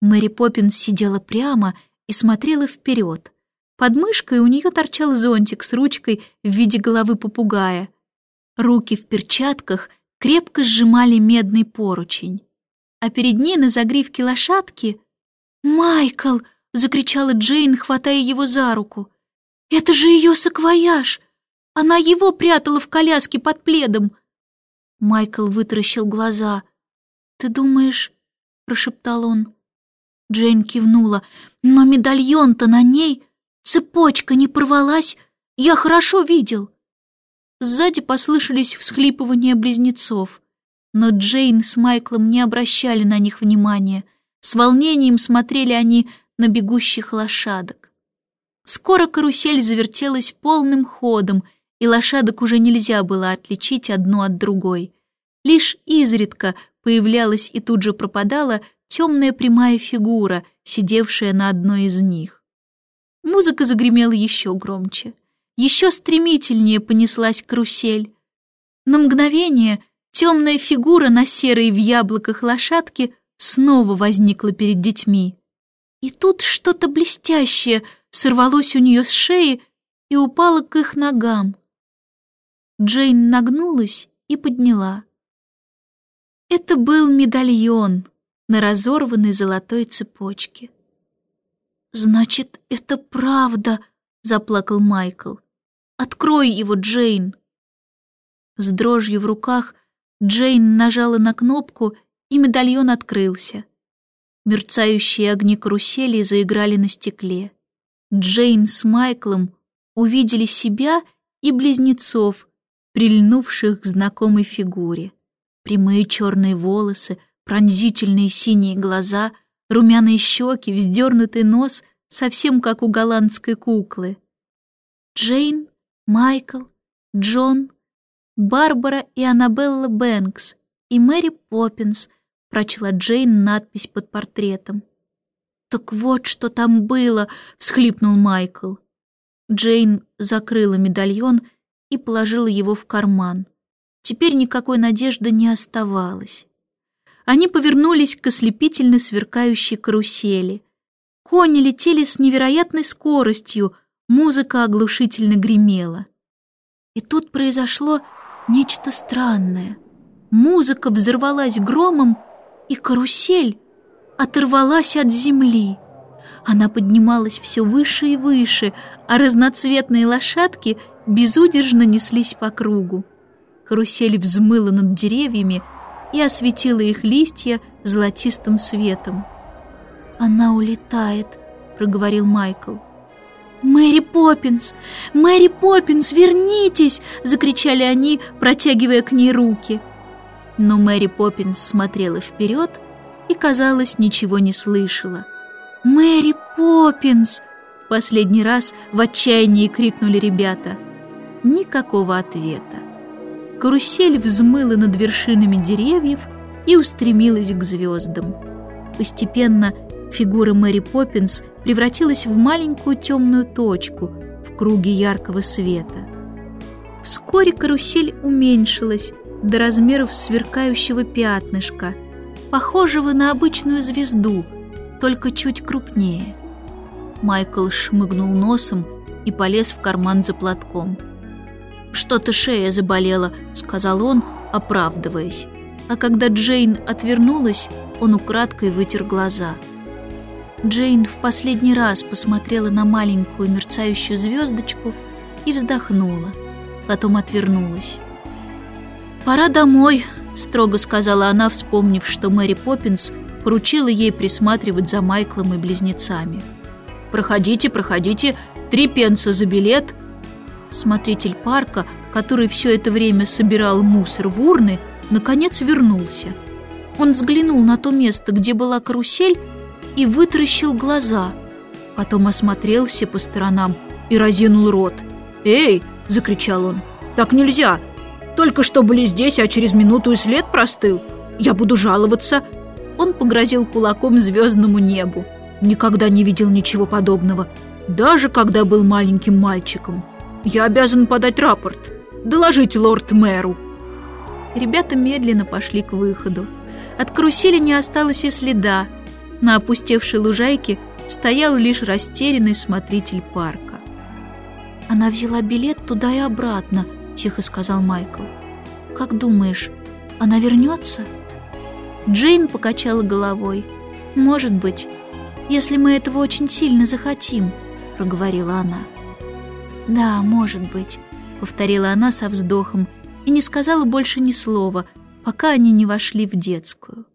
Мэри Поппинс сидела прямо и смотрела вперед. Под мышкой у нее торчал зонтик с ручкой в виде головы попугая. Руки в перчатках крепко сжимали медный поручень. А перед ней на загривке лошадки... «Майкл!» — закричала Джейн, хватая его за руку. «Это же ее саквояж! Она его прятала в коляске под пледом!» Майкл вытаращил глаза. «Ты думаешь...» — прошептал он. Джейн кивнула. «Но медальон-то на ней! Цепочка не порвалась! Я хорошо видел!» Сзади послышались всхлипывания близнецов. Но Джейн с Майклом не обращали на них внимания. С волнением смотрели они на бегущих лошадок. Скоро карусель завертелась полным ходом, и лошадок уже нельзя было отличить одну от другой. Лишь изредка появлялась и тут же пропадала темная прямая фигура, сидевшая на одной из них. Музыка загремела еще громче. Еще стремительнее понеслась карусель. На мгновение темная фигура на серой в яблоках лошадке снова возникла перед детьми. И тут что-то блестящее сорвалось у нее с шеи и упало к их ногам. Джейн нагнулась и подняла. Это был медальон на разорванной золотой цепочке. «Значит, это правда!» — заплакал Майкл. «Открой его, Джейн!» С дрожью в руках Джейн нажала на кнопку, и медальон открылся. Мерцающие огни карусели заиграли на стекле. Джейн с Майклом увидели себя и близнецов, прильнувших к знакомой фигуре. Прямые черные волосы, пронзительные синие глаза, румяные щеки, вздернутый нос, совсем как у голландской куклы. Джейн, Майкл, Джон, Барбара и Аннабелла Бэнкс и Мэри Поппинс, прочла Джейн надпись под портретом. «Так вот, что там было!» — всхлипнул Майкл. Джейн закрыла медальон и положила его в карман. Теперь никакой надежды не оставалось. Они повернулись к ослепительно сверкающей карусели. Кони летели с невероятной скоростью, музыка оглушительно гремела. И тут произошло нечто странное. Музыка взорвалась громом, и карусель оторвалась от земли. Она поднималась все выше и выше, а разноцветные лошадки безудержно неслись по кругу. Карусель взмыла над деревьями и осветила их листья золотистым светом. «Она улетает», — проговорил Майкл. «Мэри Поппинс! Мэри Поппинс, вернитесь!» — закричали они, протягивая к ней руки. Но Мэри Поппинс смотрела вперед и, казалось, ничего не слышала. «Мэри Поппинс!» — в последний раз в отчаянии крикнули ребята. Никакого ответа. Карусель взмыла над вершинами деревьев и устремилась к звездам. Постепенно фигура Мэри Поппинс превратилась в маленькую темную точку в круге яркого света. Вскоре карусель уменьшилась до размеров сверкающего пятнышка, похожего на обычную звезду, только чуть крупнее. Майкл шмыгнул носом и полез в карман за платком. «Что-то шея заболела», — сказал он, оправдываясь. А когда Джейн отвернулась, он украдкой вытер глаза. Джейн в последний раз посмотрела на маленькую мерцающую звездочку и вздохнула, потом отвернулась. «Пора домой», — строго сказала она, вспомнив, что Мэри Поппинс поручила ей присматривать за Майклом и близнецами. «Проходите, проходите, три пенса за билет», Смотритель парка, который все это время собирал мусор в урны, наконец вернулся. Он взглянул на то место, где была карусель, и вытаращил глаза. Потом осмотрелся по сторонам и разинул рот. «Эй!» – закричал он. «Так нельзя! Только что были здесь, а через минуту и след простыл. Я буду жаловаться!» Он погрозил кулаком звездному небу. Никогда не видел ничего подобного, даже когда был маленьким мальчиком. Я обязан подать рапорт. Доложить лорд-мэру». Ребята медленно пошли к выходу. От карусели не осталось и следа. На опустевшей лужайке стоял лишь растерянный смотритель парка. «Она взяла билет туда и обратно», — тихо сказал Майкл. «Как думаешь, она вернется?» Джейн покачала головой. «Может быть, если мы этого очень сильно захотим», — проговорила она. «Да, может быть», — повторила она со вздохом и не сказала больше ни слова, пока они не вошли в детскую.